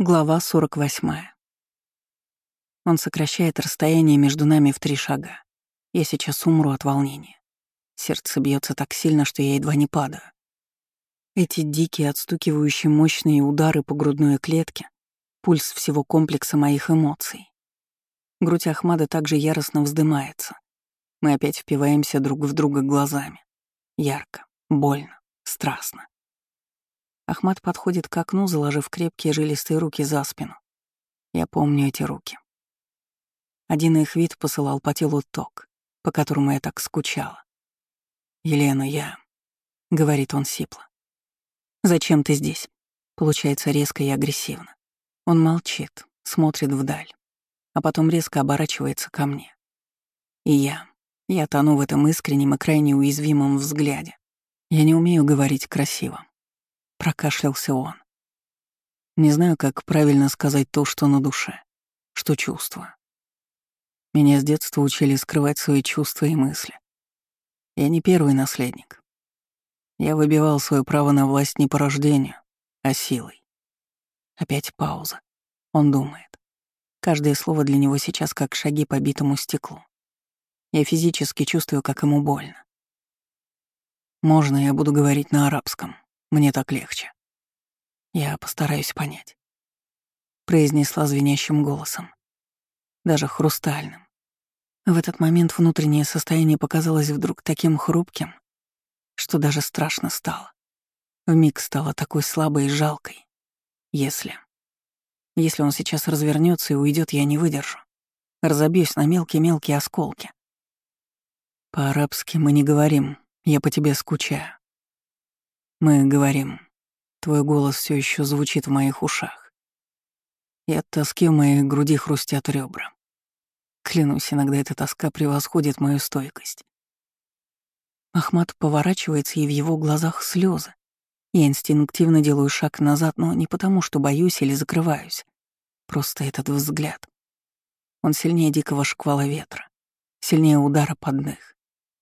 Глава 48. Он сокращает расстояние между нами в три шага. Я сейчас умру от волнения. Сердце бьется так сильно, что я едва не падаю. Эти дикие, отстукивающие мощные удары по грудной клетке — пульс всего комплекса моих эмоций. Грудь Ахмада также яростно вздымается. Мы опять впиваемся друг в друга глазами. Ярко, больно, страстно. Ахмат подходит к окну, заложив крепкие жилистые руки за спину. Я помню эти руки. Один их вид посылал по телу ток, по которому я так скучала. «Елена, я...» — говорит он сипло. «Зачем ты здесь?» Получается резко и агрессивно. Он молчит, смотрит вдаль, а потом резко оборачивается ко мне. И я... Я тону в этом искреннем и крайне уязвимом взгляде. Я не умею говорить красиво, Прокашлялся он. Не знаю, как правильно сказать то, что на душе, что чувствую. Меня с детства учили скрывать свои чувства и мысли. Я не первый наследник. Я выбивал свое право на власть не по рождению, а силой. Опять пауза. Он думает. Каждое слово для него сейчас как шаги по битому стеклу. Я физически чувствую, как ему больно. Можно я буду говорить на арабском? Мне так легче. Я постараюсь понять. Произнесла звенящим голосом. Даже хрустальным. В этот момент внутреннее состояние показалось вдруг таким хрупким, что даже страшно стало. Вмиг стало такой слабой и жалкой. Если... Если он сейчас развернется и уйдет, я не выдержу. Разобьюсь на мелкие-мелкие осколки. По-арабски мы не говорим, я по тебе скучаю. Мы говорим. Твой голос все еще звучит в моих ушах. И от тоски в моей груди хрустят ребра. Клянусь, иногда эта тоска превосходит мою стойкость. Ахмат поворачивается, и в его глазах слезы. Я инстинктивно делаю шаг назад, но не потому, что боюсь или закрываюсь. Просто этот взгляд. Он сильнее дикого шквала ветра, сильнее удара под дых.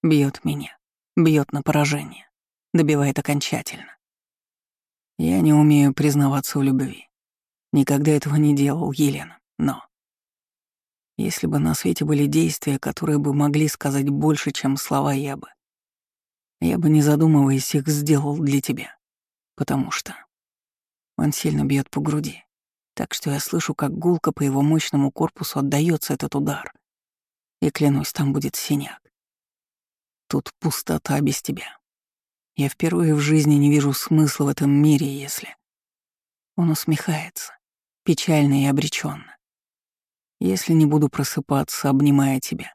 Бьет меня, бьет на поражение добивает окончательно. Я не умею признаваться в любви. Никогда этого не делал, Елена, но... Если бы на свете были действия, которые бы могли сказать больше, чем слова я бы... Я бы, не задумываясь, их сделал для тебя. Потому что... Он сильно бьет по груди. Так что я слышу, как гулко по его мощному корпусу отдается этот удар. И клянусь, там будет синяк. Тут пустота без тебя. Я впервые в жизни не вижу смысла в этом мире, если... Он усмехается, печально и обреченно. Если не буду просыпаться, обнимая тебя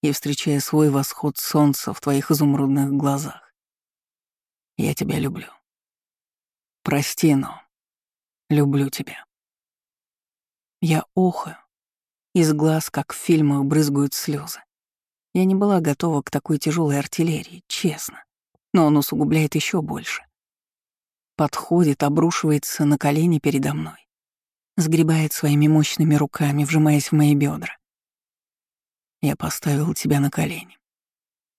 и встречая свой восход солнца в твоих изумрудных глазах. Я тебя люблю. Прости, но люблю тебя. Я охаю. Из глаз, как в фильмах, брызгают слезы. Я не была готова к такой тяжелой артиллерии, честно но он усугубляет еще больше. Подходит, обрушивается на колени передо мной, сгребает своими мощными руками, вжимаясь в мои бедра. Я поставил тебя на колени,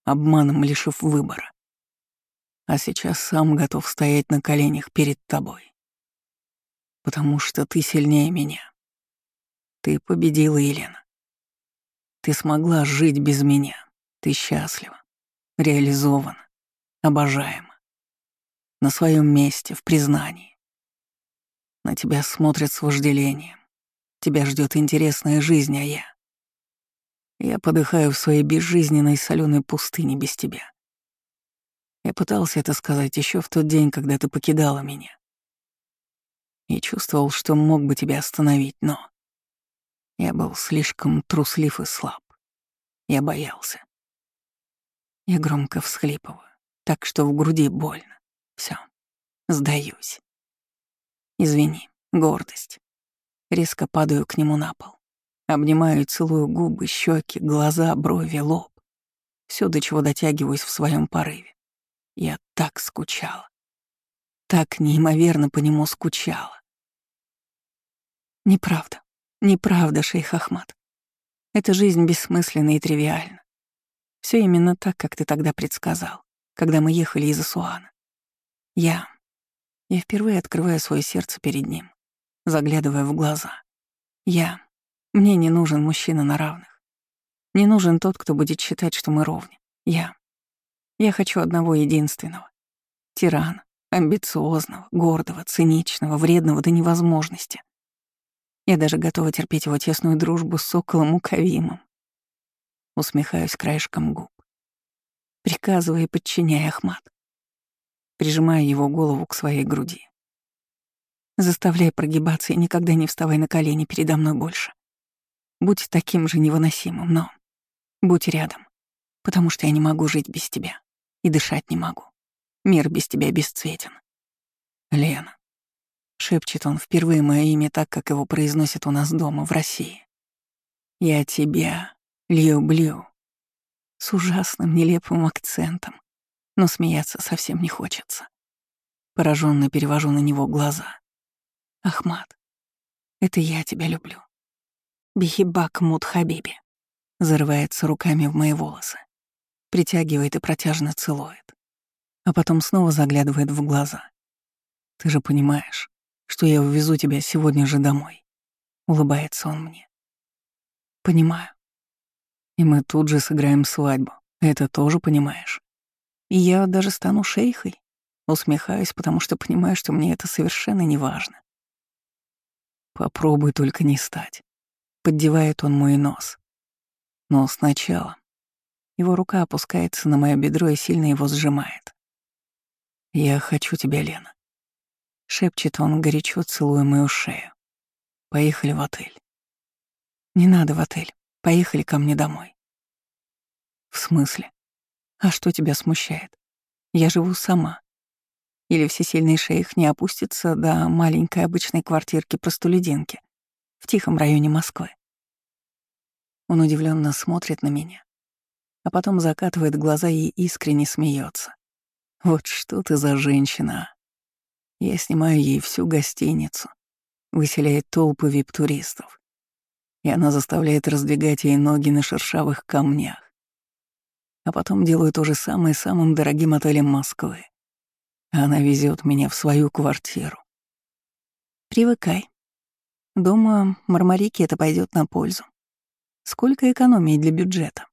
обманом лишив выбора. А сейчас сам готов стоять на коленях перед тобой. Потому что ты сильнее меня. Ты победила, Елена. Ты смогла жить без меня. Ты счастлива, реализована обожаема. На своем месте, в признании. На тебя смотрят с вожделением. Тебя ждет интересная жизнь, а я... Я подыхаю в своей безжизненной соленой пустыне без тебя. Я пытался это сказать еще в тот день, когда ты покидала меня. И чувствовал, что мог бы тебя остановить, но... Я был слишком труслив и слаб. Я боялся. Я громко всхлипываю так что в груди больно. Все, сдаюсь. Извини, гордость. Резко падаю к нему на пол. Обнимаю и целую губы, щеки, глаза, брови, лоб. Все, до чего дотягиваюсь в своем порыве. Я так скучала. Так неимоверно по нему скучала. Неправда. Неправда, шейх Ахмад. Эта жизнь бессмысленна и тривиальна. Все именно так, как ты тогда предсказал когда мы ехали из Асуана. Я... Я впервые открываю свое сердце перед ним, заглядывая в глаза. «Я. Мне не нужен мужчина на равных. Не нужен тот, кто будет считать, что мы ровны. Я. Я хочу одного единственного. Тирана, амбициозного, гордого, циничного, вредного до невозможности. Я даже готова терпеть его тесную дружбу с соколом Укавимом. Усмехаюсь краешком губ. Приказывая и подчиняя Ахмат. Прижимая его голову к своей груди. Заставляй прогибаться и никогда не вставай на колени передо мной больше. Будь таким же невыносимым, но будь рядом, потому что я не могу жить без тебя и дышать не могу. Мир без тебя бесцветен. Лена. Шепчет он впервые мое имя так, как его произносят у нас дома, в России. Я тебя люблю. С ужасным, нелепым акцентом, но смеяться совсем не хочется. Пораженно перевожу на него глаза. Ахмат, это я тебя люблю. Бихибак Мут Хабиби. Зарывается руками в мои волосы. Притягивает и протяжно целует. А потом снова заглядывает в глаза. Ты же понимаешь, что я увезу тебя сегодня же домой. Улыбается он мне. Понимаю. И мы тут же сыграем свадьбу. Это тоже понимаешь. И я даже стану шейхой. Усмехаюсь, потому что понимаю, что мне это совершенно не важно. Попробуй только не стать. Поддевает он мой нос. Но сначала его рука опускается на мое бедро и сильно его сжимает. «Я хочу тебя, Лена». Шепчет он, горячо целуя мою шею. «Поехали в отель». «Не надо в отель. Поехали ко мне домой». «В смысле? А что тебя смущает? Я живу сама. Или всесильный шейх не опустится до маленькой обычной квартирки-простолюдинки в тихом районе Москвы. Он удивленно смотрит на меня, а потом закатывает глаза и искренне смеется. Вот что ты за женщина. Я снимаю ей всю гостиницу, выселяет толпы вип-туристов, и она заставляет раздвигать ей ноги на шершавых камнях. А потом делаю то же самое самым дорогим отелем Москвы. Она везет меня в свою квартиру. Привыкай. Думаю, Мармарике это пойдет на пользу. Сколько экономии для бюджета?